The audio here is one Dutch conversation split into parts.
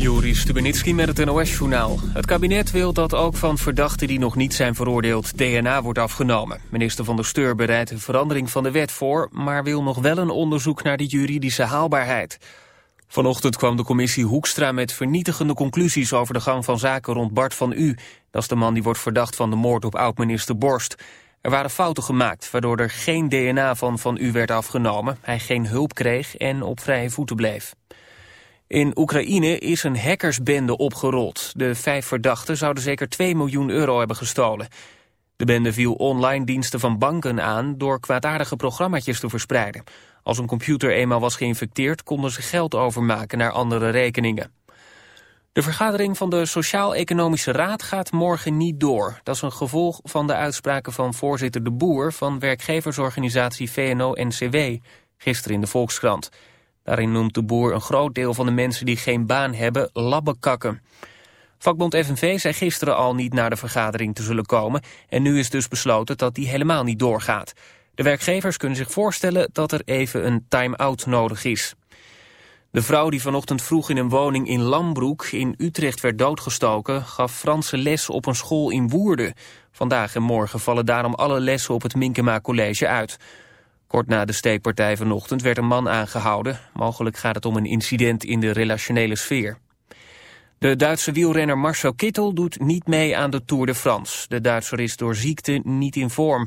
Juri Stubenitski met het NOS-journaal. Het kabinet wil dat ook van verdachten die nog niet zijn veroordeeld DNA wordt afgenomen. Minister van der Steur bereidt een verandering van de wet voor... maar wil nog wel een onderzoek naar de juridische haalbaarheid. Vanochtend kwam de commissie Hoekstra met vernietigende conclusies... over de gang van zaken rond Bart van U. Dat is de man die wordt verdacht van de moord op oud-minister Borst. Er waren fouten gemaakt, waardoor er geen DNA van Van U werd afgenomen... hij geen hulp kreeg en op vrije voeten bleef. In Oekraïne is een hackersbende opgerold. De vijf verdachten zouden zeker 2 miljoen euro hebben gestolen. De bende viel online diensten van banken aan door kwaadaardige programma's te verspreiden. Als een computer eenmaal was geïnfecteerd konden ze geld overmaken naar andere rekeningen. De vergadering van de Sociaal-Economische Raad gaat morgen niet door. Dat is een gevolg van de uitspraken van voorzitter De Boer van werkgeversorganisatie VNO-NCW, gisteren in de Volkskrant. Daarin noemt de boer een groot deel van de mensen die geen baan hebben labbekakken. Vakbond FNV zei gisteren al niet naar de vergadering te zullen komen... en nu is dus besloten dat die helemaal niet doorgaat. De werkgevers kunnen zich voorstellen dat er even een time-out nodig is. De vrouw die vanochtend vroeg in een woning in Lambroek in Utrecht werd doodgestoken... gaf Franse les op een school in Woerden. Vandaag en morgen vallen daarom alle lessen op het Minkema College uit... Kort na de steekpartij vanochtend werd een man aangehouden. Mogelijk gaat het om een incident in de relationele sfeer. De Duitse wielrenner Marcel Kittel doet niet mee aan de Tour de France. De Duitser is door ziekte niet in vorm.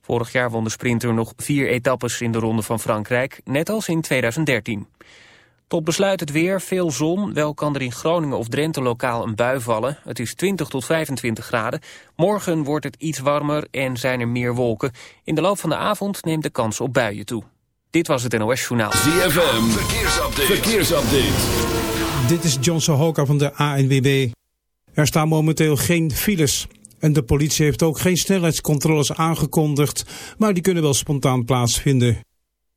Vorig jaar won de sprinter nog vier etappes in de Ronde van Frankrijk, net als in 2013. Tot besluit het weer, veel zon. Wel kan er in Groningen of Drenthe lokaal een bui vallen. Het is 20 tot 25 graden. Morgen wordt het iets warmer en zijn er meer wolken. In de loop van de avond neemt de kans op buien toe. Dit was het NOS Journaal. ZFM, verkeersupdate. verkeersupdate. Dit is John Sohoka van de ANWB. Er staan momenteel geen files. En de politie heeft ook geen snelheidscontroles aangekondigd, maar die kunnen wel spontaan plaatsvinden.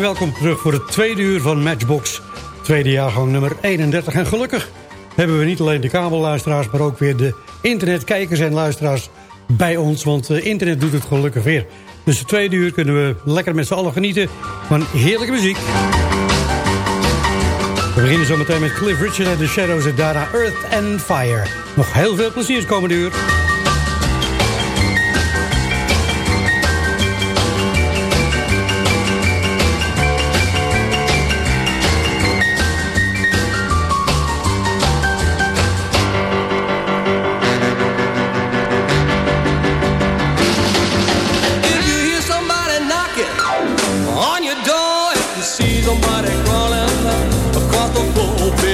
welkom terug voor het tweede uur van Matchbox. Tweede jaargang nummer 31. En gelukkig hebben we niet alleen de kabelluisteraars... maar ook weer de internetkijkers en luisteraars bij ons, want uh, internet doet het gelukkig weer. Dus de tweede uur kunnen we lekker met z'n allen genieten van heerlijke muziek. We beginnen zo meteen met Cliff Richard en The Shadows en daarna Earth and Fire. Nog heel veel plezier komende uur.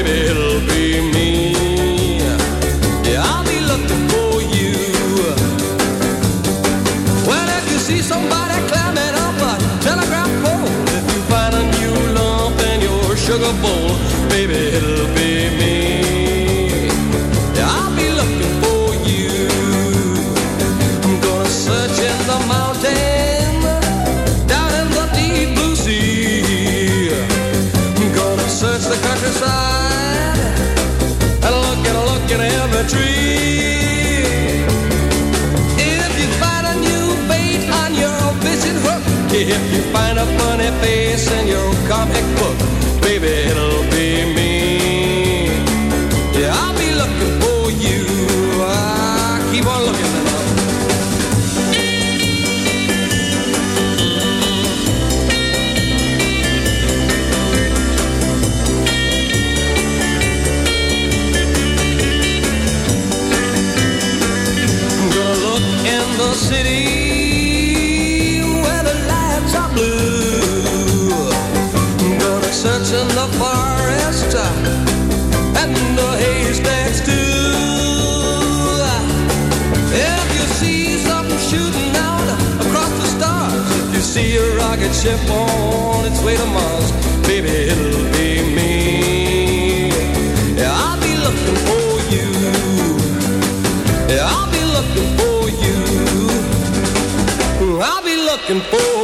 little bit. If you find a funny face in your comic book ship on its way to Mars, baby, it'll be me. Yeah, I'll be looking for you. Yeah, I'll be looking for you. I'll be looking for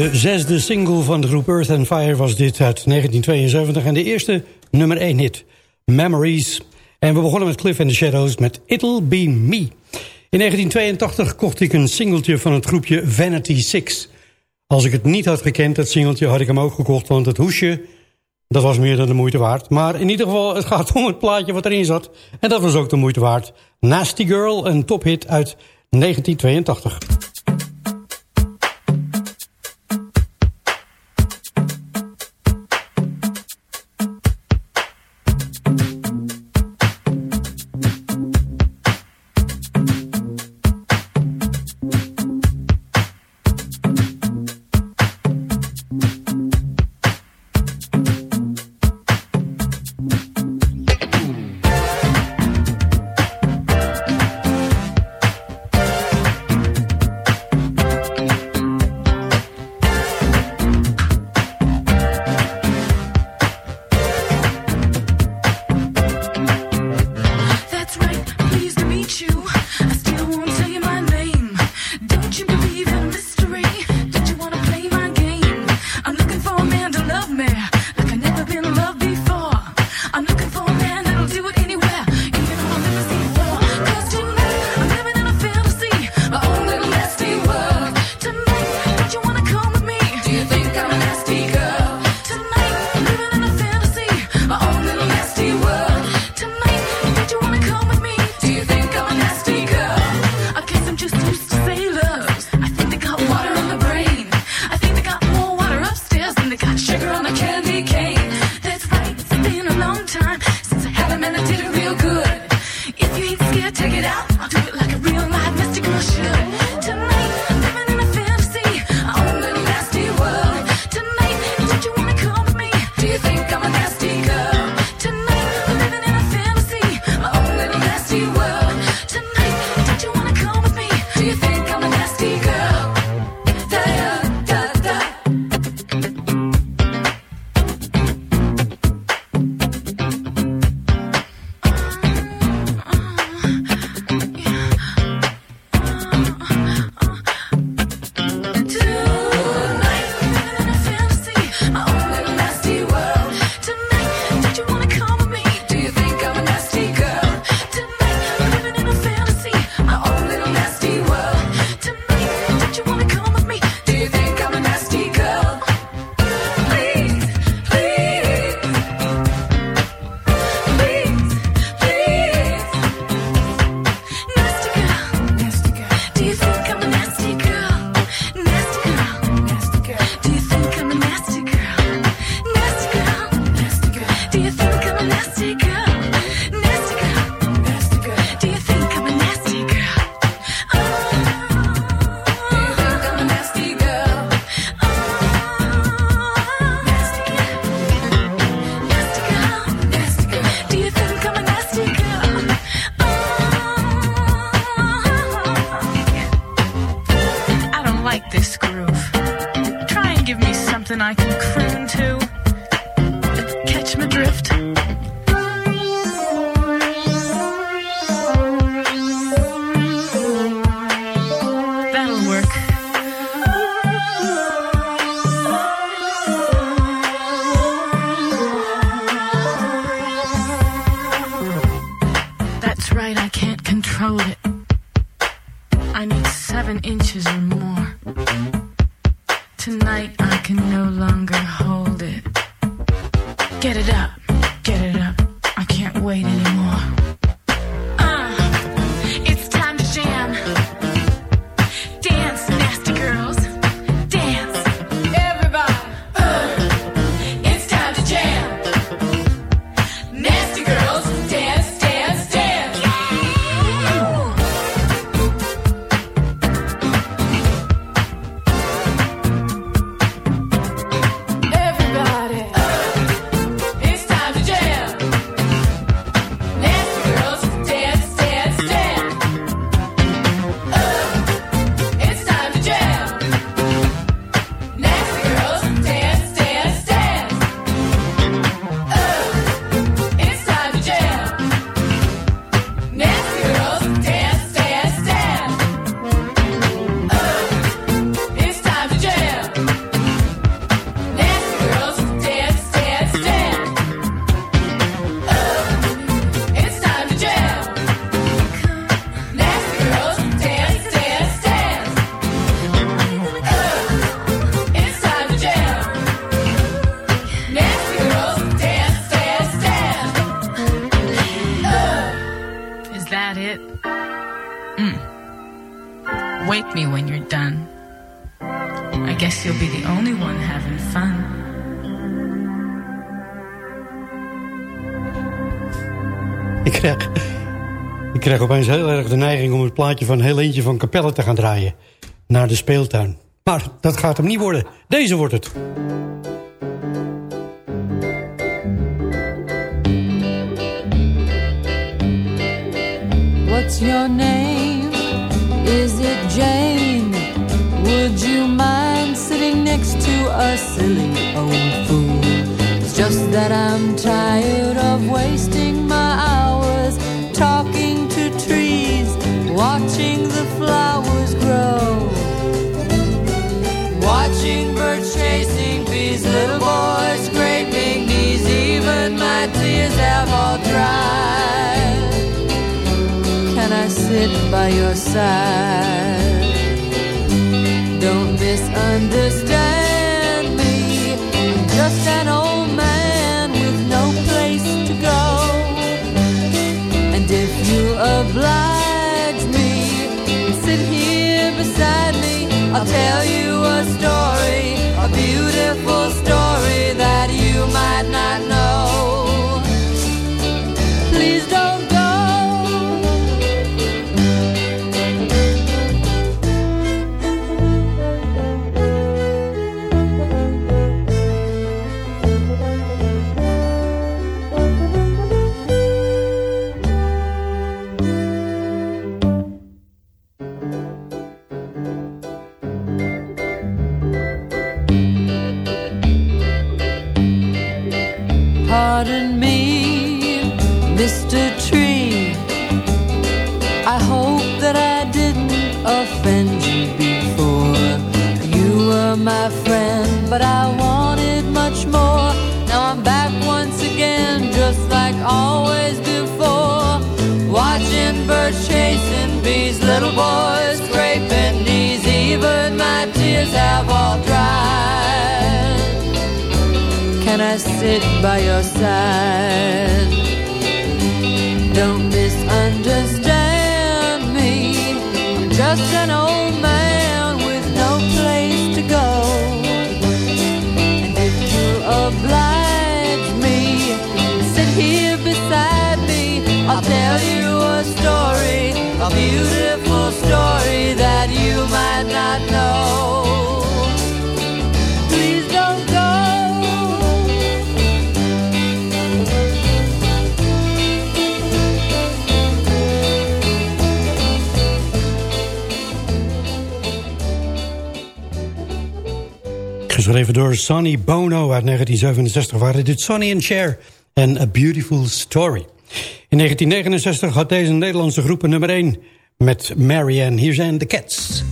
De zesde single van de groep Earth and Fire was dit uit 1972... en de eerste nummer 1 hit, Memories. En we begonnen met Cliff and the Shadows met It'll Be Me. In 1982 kocht ik een singeltje van het groepje Vanity Six. Als ik het niet had gekend, dat singeltje, had ik hem ook gekocht... want het hoesje, dat was meer dan de moeite waard. Maar in ieder geval, het gaat om het plaatje wat erin zat. En dat was ook de moeite waard. Nasty Girl, een tophit uit 1982. Ik krijg opeens heel erg de neiging om het plaatje van heel eentje van Capelle te gaan draaien. Naar de speeltuin. Maar dat gaat hem niet worden. Deze wordt het. What's your name? Is it Jane? Would you mind sitting next to a silly old fool? It's just that I'm tired of wasting my watching the flowers grow, watching birds chasing bees, little boys scraping knees, even my tears have all dried. Can I sit by your side? Don't misunderstand sit by your side? Don't misunderstand me. Just Geschreven door Sonny Bono uit 1967 waren dit Sonny and Cher en A Beautiful Story. In 1969 had deze Nederlandse groep nummer 1 met Marianne. Hier zijn de Cats.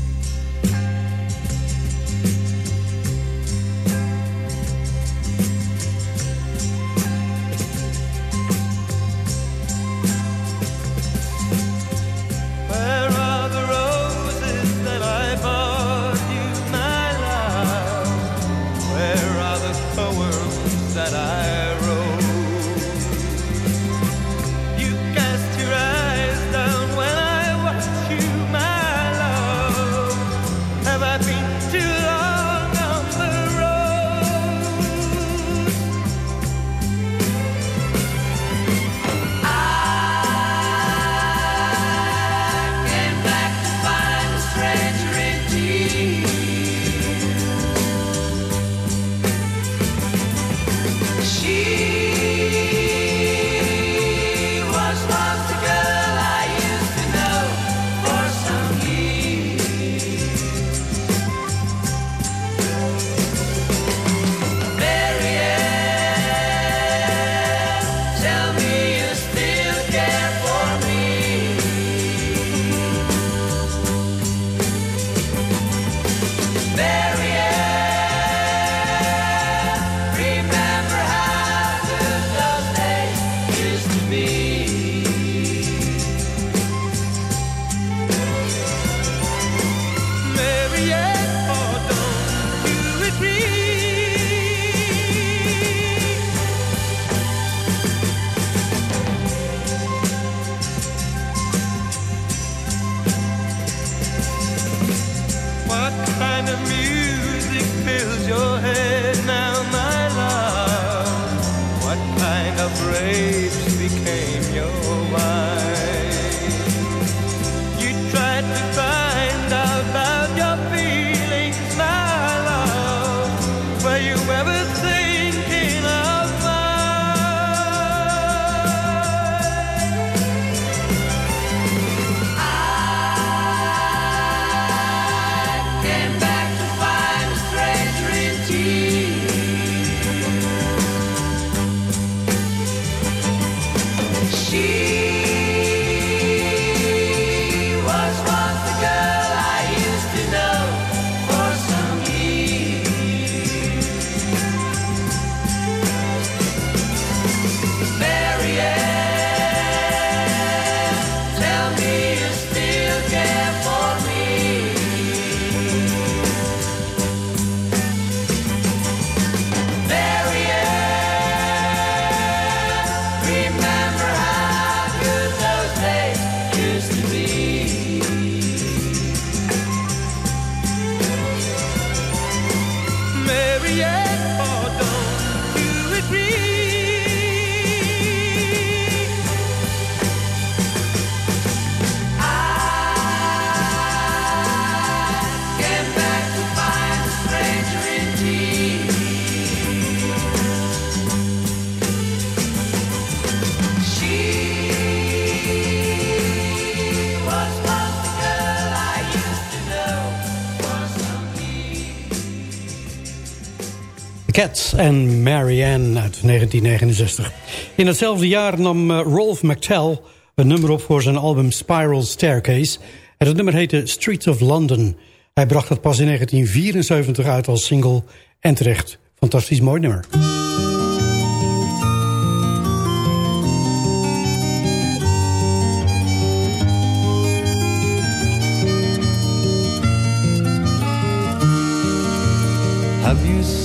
Cats en Marianne uit 1969. In hetzelfde jaar nam eh, Rolf McTell een nummer op voor zijn album Spiral Staircase. Het nummer heette Streets of London. Hij bracht dat pas in 1974 uit als single en terecht. Fantastisch mooi nummer.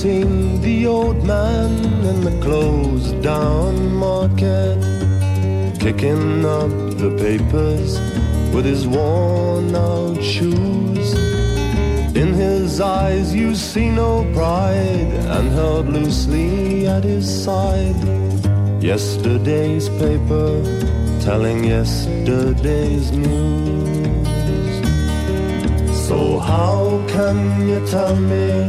Seen the old man in the closed down market? Kicking up the papers with his worn out shoes. In his eyes you see no pride and held loosely at his side. Yesterday's paper telling yesterday's news. So how can you tell me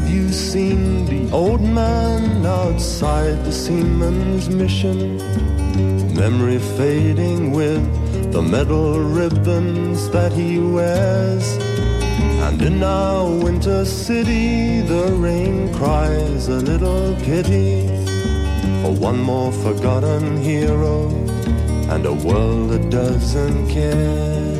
Have you seen the old man outside the seaman's mission? Memory fading with the metal ribbons that he wears. And in our winter city, the rain cries a little pity for one more forgotten hero and a world that doesn't care.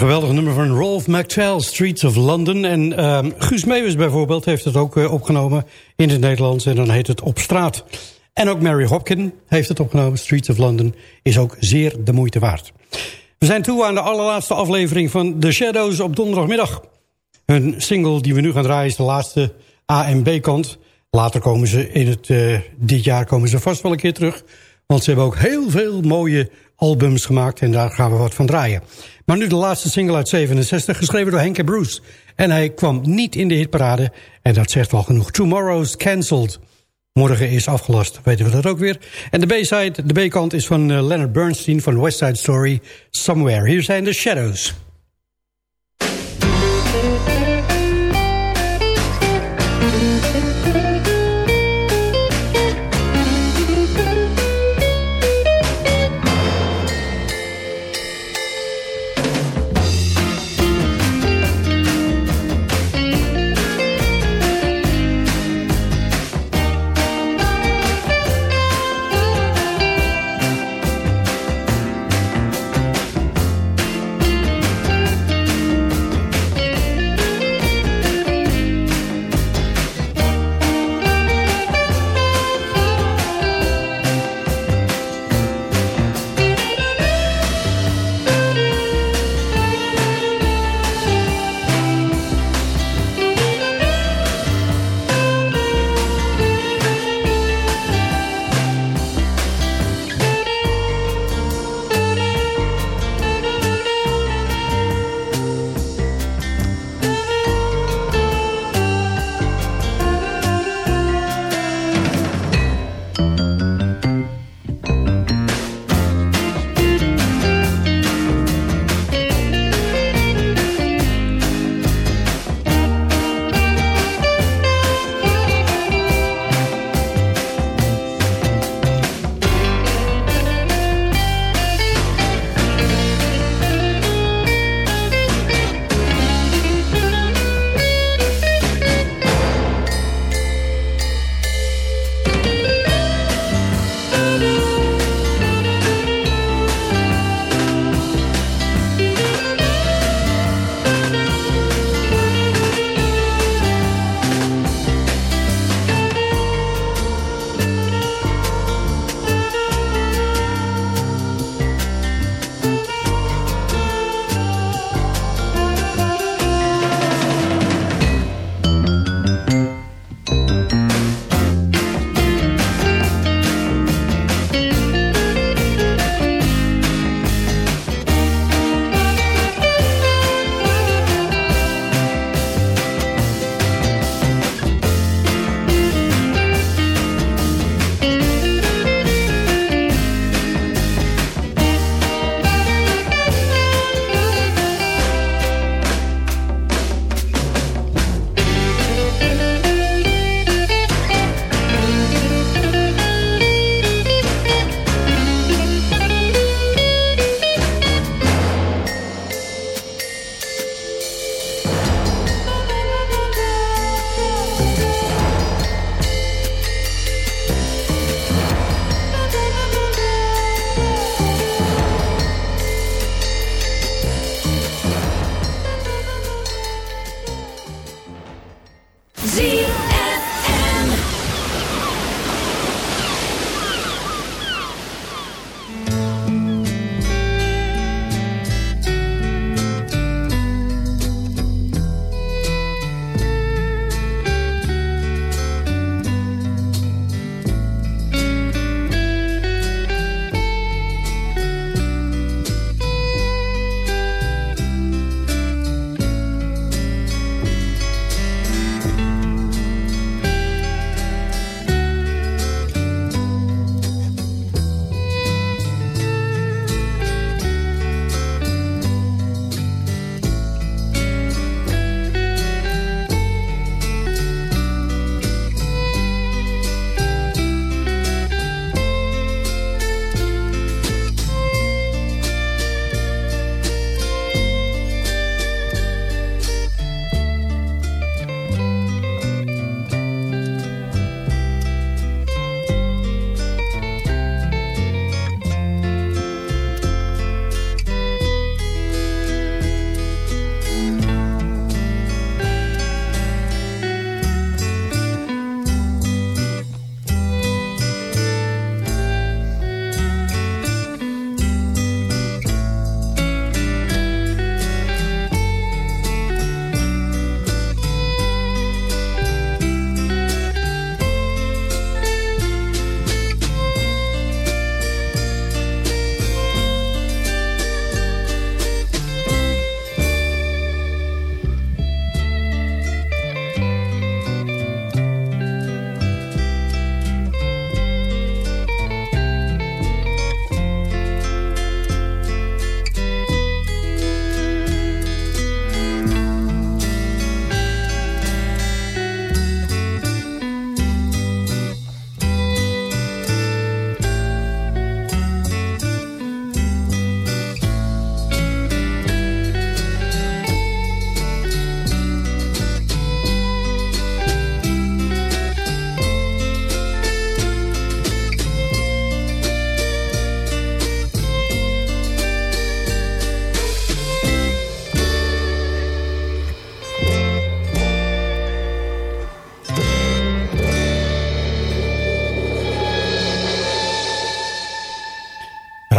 Geweldig nummer van Rolf McTell, Streets of London. En uh, Guus Meeuwis bijvoorbeeld heeft het ook uh, opgenomen in het Nederlands. En dan heet het Op Straat. En ook Mary Hopkin heeft het opgenomen. Streets of London is ook zeer de moeite waard. We zijn toe aan de allerlaatste aflevering van The Shadows op donderdagmiddag. Hun single die we nu gaan draaien is de laatste A en B kant. Later komen ze in het, uh, dit jaar komen ze vast wel een keer terug. Want ze hebben ook heel veel mooie albums gemaakt en daar gaan we wat van draaien. Maar nu de laatste single uit 67, geschreven door Henk Bruce. En hij kwam niet in de hitparade en dat zegt wel genoeg. Tomorrow's Cancelled. Morgen is afgelast, weten we dat ook weer. En de B-side, de B-kant is van uh, Leonard Bernstein van West Side Story, Somewhere. Hier zijn de Shadows.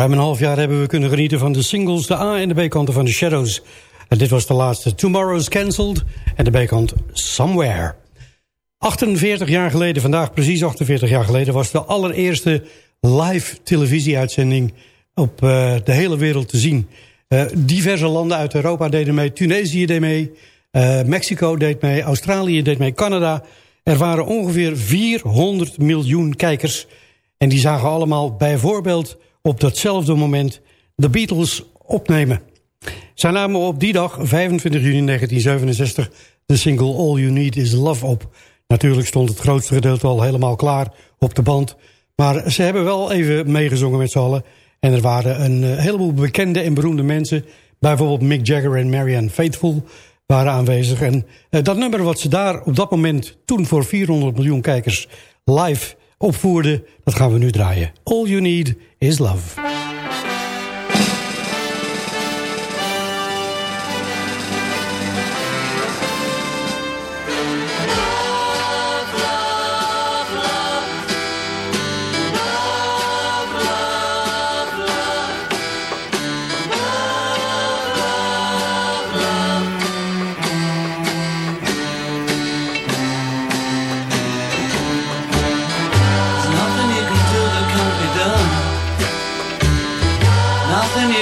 Ruim een half jaar hebben we kunnen genieten van de singles... de A- en de B-kanten van The Shadows. En dit was de laatste Tomorrow's Cancelled... en de B-kant Somewhere. 48 jaar geleden, vandaag precies 48 jaar geleden... was de allereerste live televisieuitzending op uh, de hele wereld te zien. Uh, diverse landen uit Europa deden mee. Tunesië deed mee. Uh, Mexico deed mee. Australië deed mee. Canada. Er waren ongeveer 400 miljoen kijkers. En die zagen allemaal bijvoorbeeld op datzelfde moment de Beatles opnemen. Zij namen op die dag, 25 juni 1967, de single All You Need Is Love op. Natuurlijk stond het grootste gedeelte al helemaal klaar op de band. Maar ze hebben wel even meegezongen met z'n allen. En er waren een uh, heleboel bekende en beroemde mensen. Bijvoorbeeld Mick Jagger en Marianne Faithfull waren aanwezig. En uh, dat nummer wat ze daar op dat moment toen voor 400 miljoen kijkers live opvoerden... dat gaan we nu draaien. All You Need Is Love.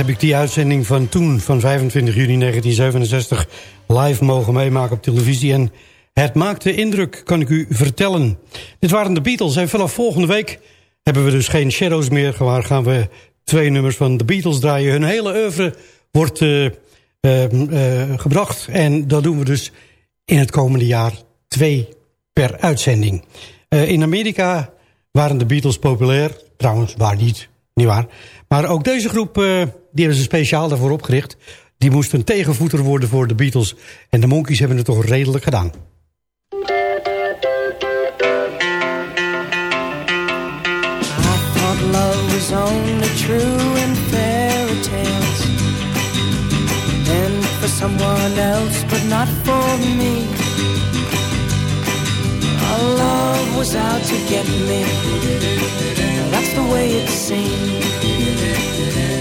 Heb ik die uitzending van toen, van 25 juni 1967... live mogen meemaken op televisie. En het maakte indruk, kan ik u vertellen. Dit waren de Beatles en vanaf volgende week hebben we dus geen Shadows meer. Waar gaan we twee nummers van de Beatles draaien. Hun hele oeuvre wordt uh, uh, uh, gebracht. En dat doen we dus in het komende jaar twee per uitzending. Uh, in Amerika waren de Beatles populair. Trouwens, waar niet, niet waar. Maar ook deze groep, die hebben ze speciaal daarvoor opgericht. Die moest een tegenvoeter worden voor de Beatles. En de Monkeys hebben het toch redelijk gedaan. love was only true And for someone else but not for me Our love was out to get me That's the way it seemed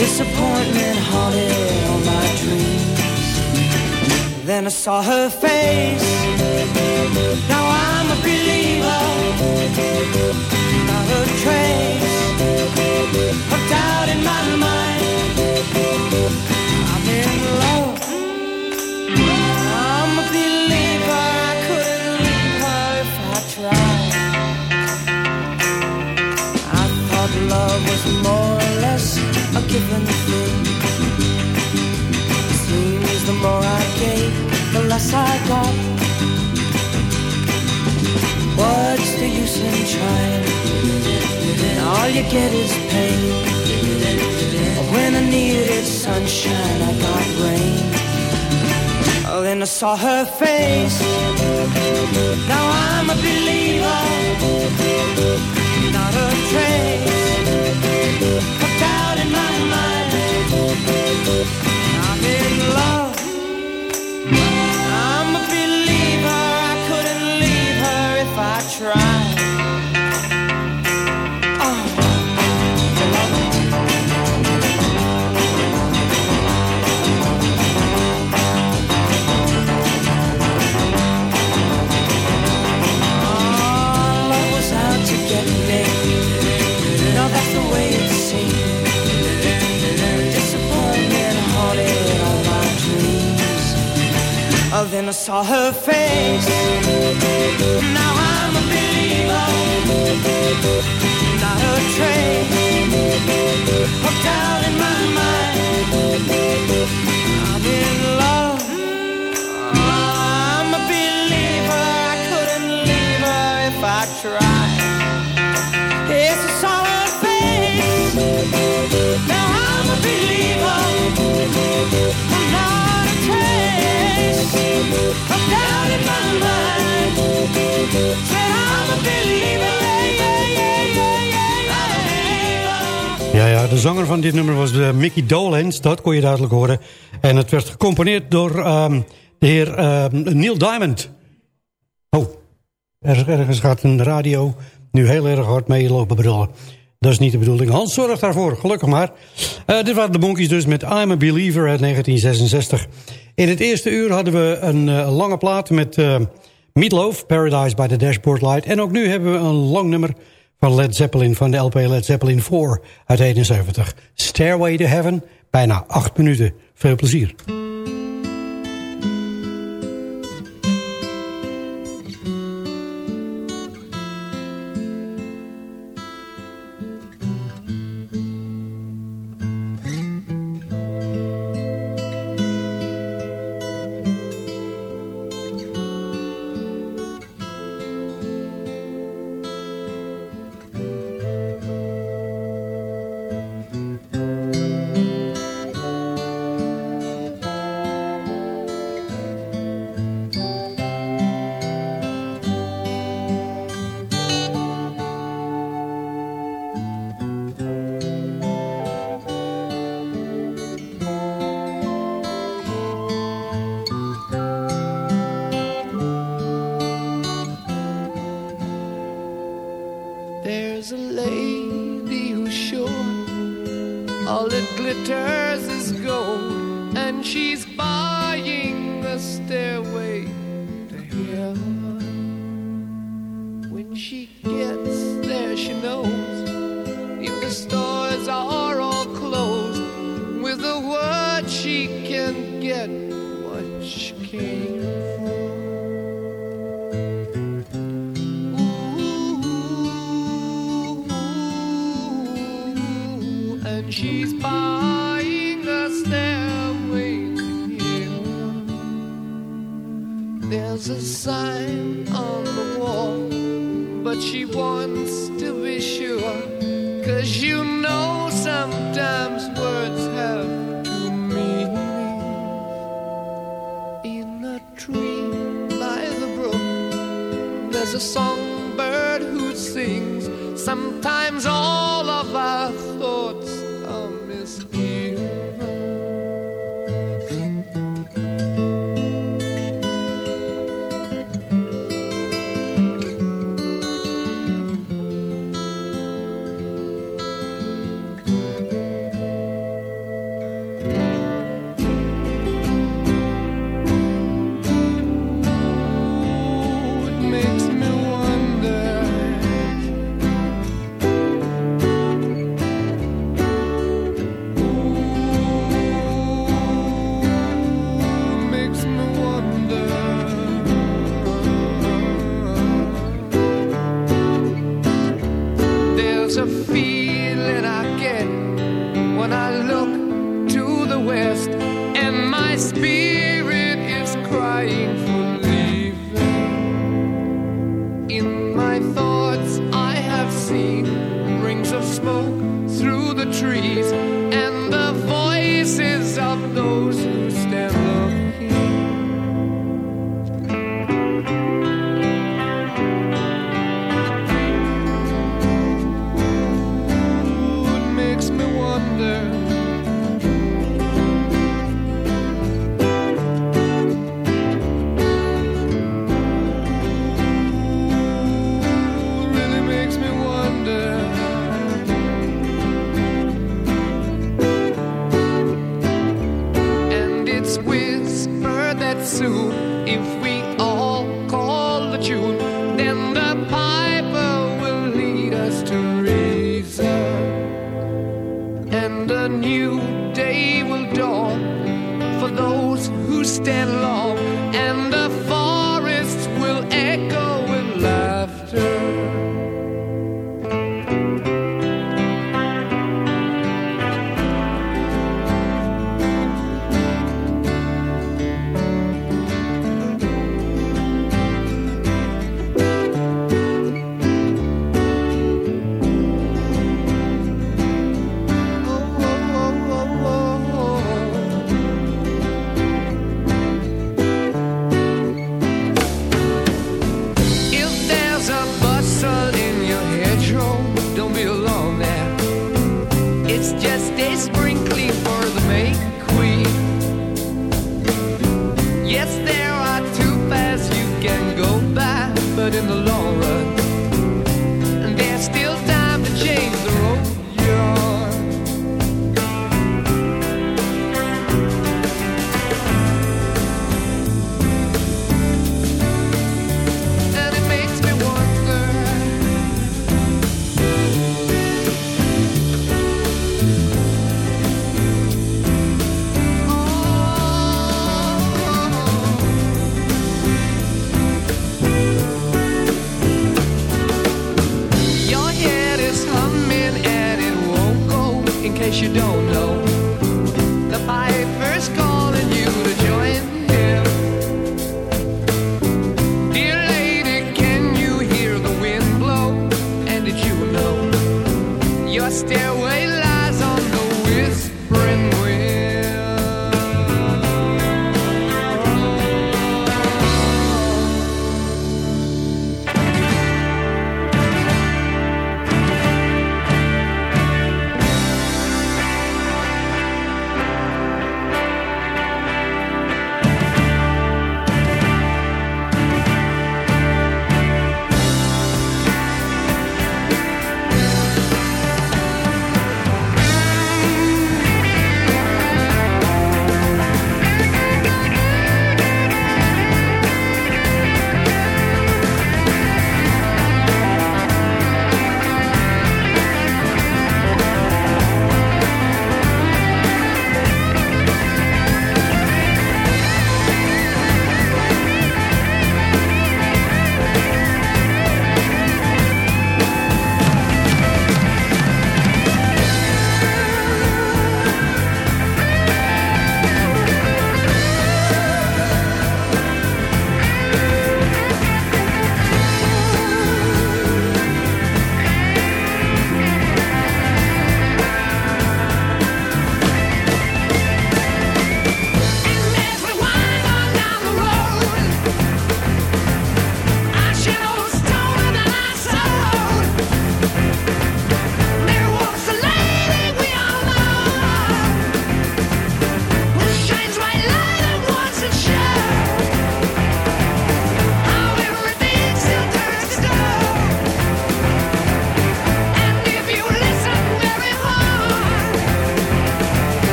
Disappointment haunted all my dreams. Then I saw her face. Now I'm a believer. Not a trace of doubt in my mind. You get is pain. When I needed sunshine, I got rain. Oh, then I saw her face. Now I'm a believer, not a trace of doubt in my mind. Saw her face. De zanger van dit nummer was uh, Mickey Dolenz, dat kon je duidelijk horen. En het werd gecomponeerd door um, de heer uh, Neil Diamond. Oh, ergens gaat een radio nu heel erg hard mee lopen brullen. Dat is niet de bedoeling. Hans zorgt daarvoor, gelukkig maar. Uh, dit waren de Monkeys dus met I'm a Believer uit 1966. In het eerste uur hadden we een uh, lange plaat met uh, Meatloaf, Paradise by the Dashboard Light. En ook nu hebben we een lang nummer van Led Zeppelin, van de LP Led Zeppelin 4 uit 71. Stairway to Heaven, bijna acht minuten. Veel plezier.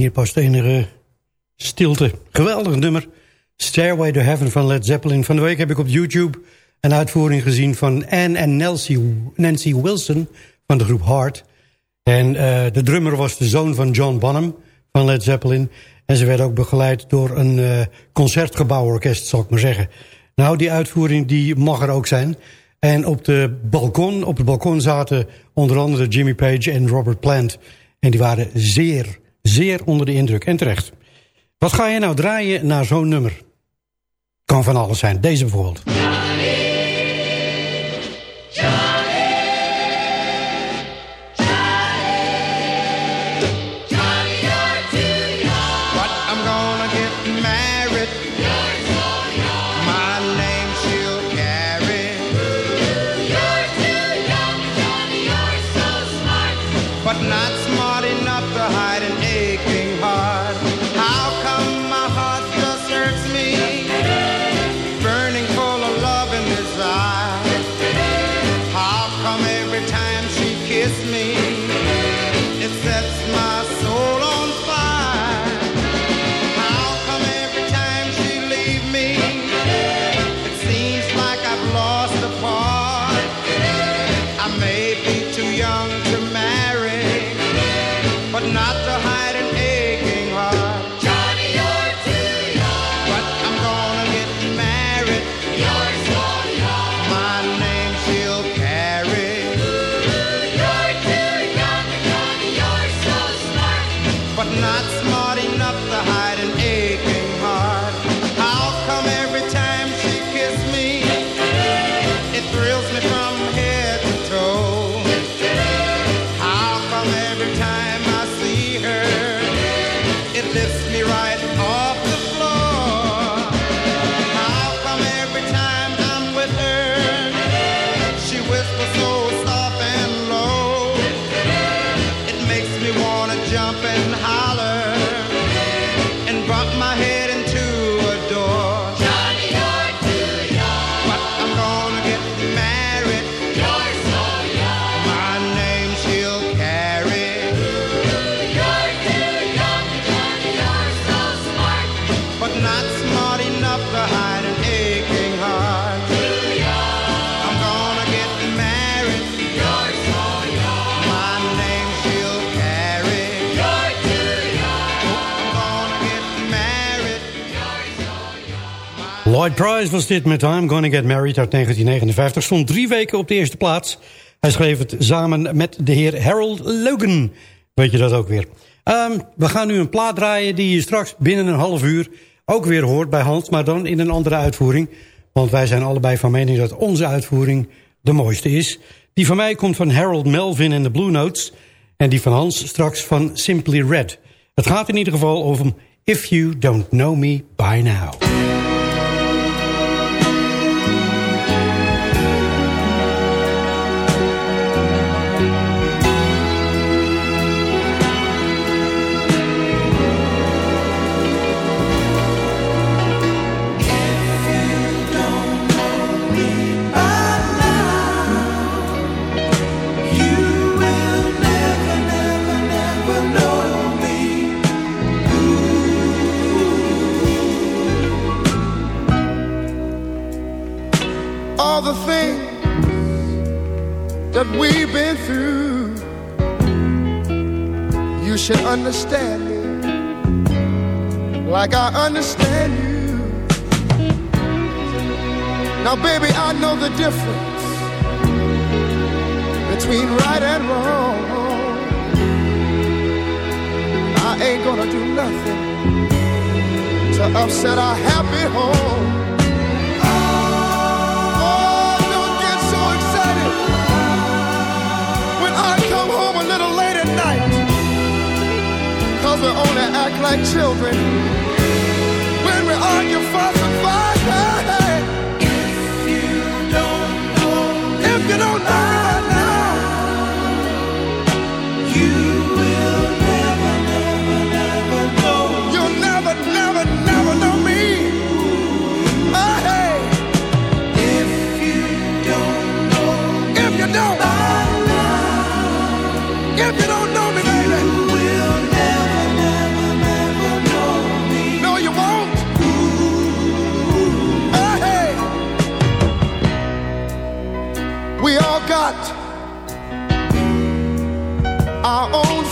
Hier past enige stilte. Geweldig nummer. Stairway to Heaven van Led Zeppelin. Van de week heb ik op YouTube een uitvoering gezien van Anne en Nancy, Nancy Wilson van de groep Heart. En uh, de drummer was de zoon van John Bonham van Led Zeppelin. En ze werd ook begeleid door een uh, concertgebouworkest, zal ik maar zeggen. Nou, die uitvoering die mag er ook zijn. En op, de balkon, op het balkon zaten onder andere Jimmy Page en Robert Plant. En die waren zeer, zeer onder de indruk. En terecht. Wat ga je nou draaien naar zo'n nummer? Kan van alles zijn. Deze bijvoorbeeld. Lloyd Price was dit met I'm Gonna Get Married uit 1959. Stond drie weken op de eerste plaats. Hij schreef het samen met de heer Harold Logan. Weet je dat ook weer. Um, we gaan nu een plaat draaien die je straks binnen een half uur ook weer hoort bij Hans. Maar dan in een andere uitvoering. Want wij zijn allebei van mening dat onze uitvoering de mooiste is. Die van mij komt van Harold Melvin en de Blue Notes. En die van Hans straks van Simply Red. Het gaat in ieder geval over If You Don't Know Me By Now. Should understand me like I understand you. Now, baby, I know the difference between right and wrong. I ain't gonna do nothing to upset our happy home. We only act like children when we argue, fuss, and. If you don't know, if you don't know you will never, never, never know. You'll never, never, never know me. If you don't know, if you don't, if you don't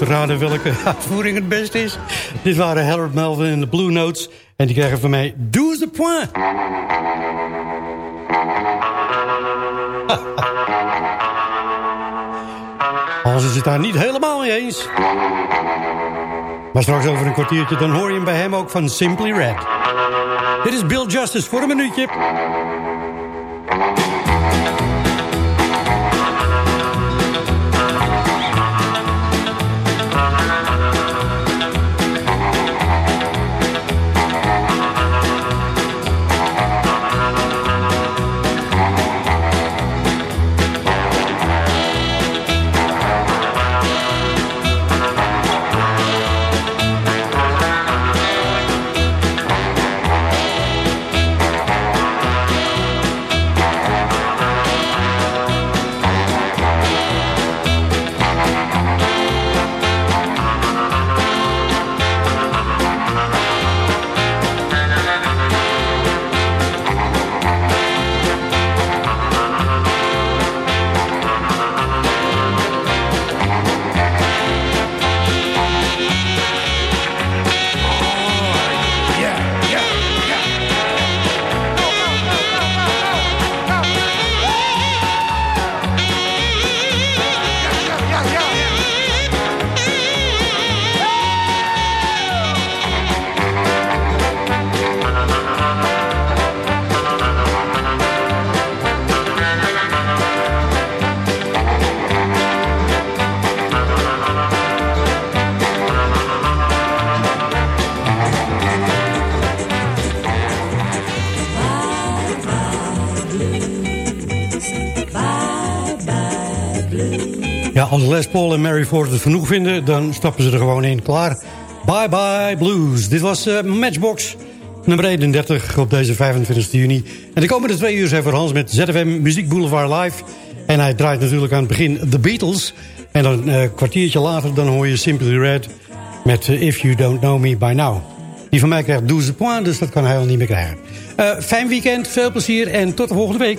Om te raden welke uitvoering het beste is. Dit waren Harold Melvin en de Blue Notes. En die krijgen van mij 12 points. Als is het daar niet helemaal mee eens. Maar straks over een kwartiertje, dan hoor je hem bij hem ook van Simply Red. Dit is Bill Justice voor een minuutje. Les Paul en Mary Ford het genoeg vinden... dan stappen ze er gewoon in. Klaar. Bye bye blues. Dit was eh, Matchbox nummer 31 op deze 25 juni. En de komende twee uur zijn voor Hans met ZFM Muziek Boulevard Live. En hij draait natuurlijk aan het begin The Beatles. En dan eh, een kwartiertje later dan hoor je Simply Red... met eh, If You Don't Know Me By Now. Die van mij krijgt 12 points, dus dat kan hij al niet meer krijgen. Eh, fijn weekend, veel plezier en tot de volgende week.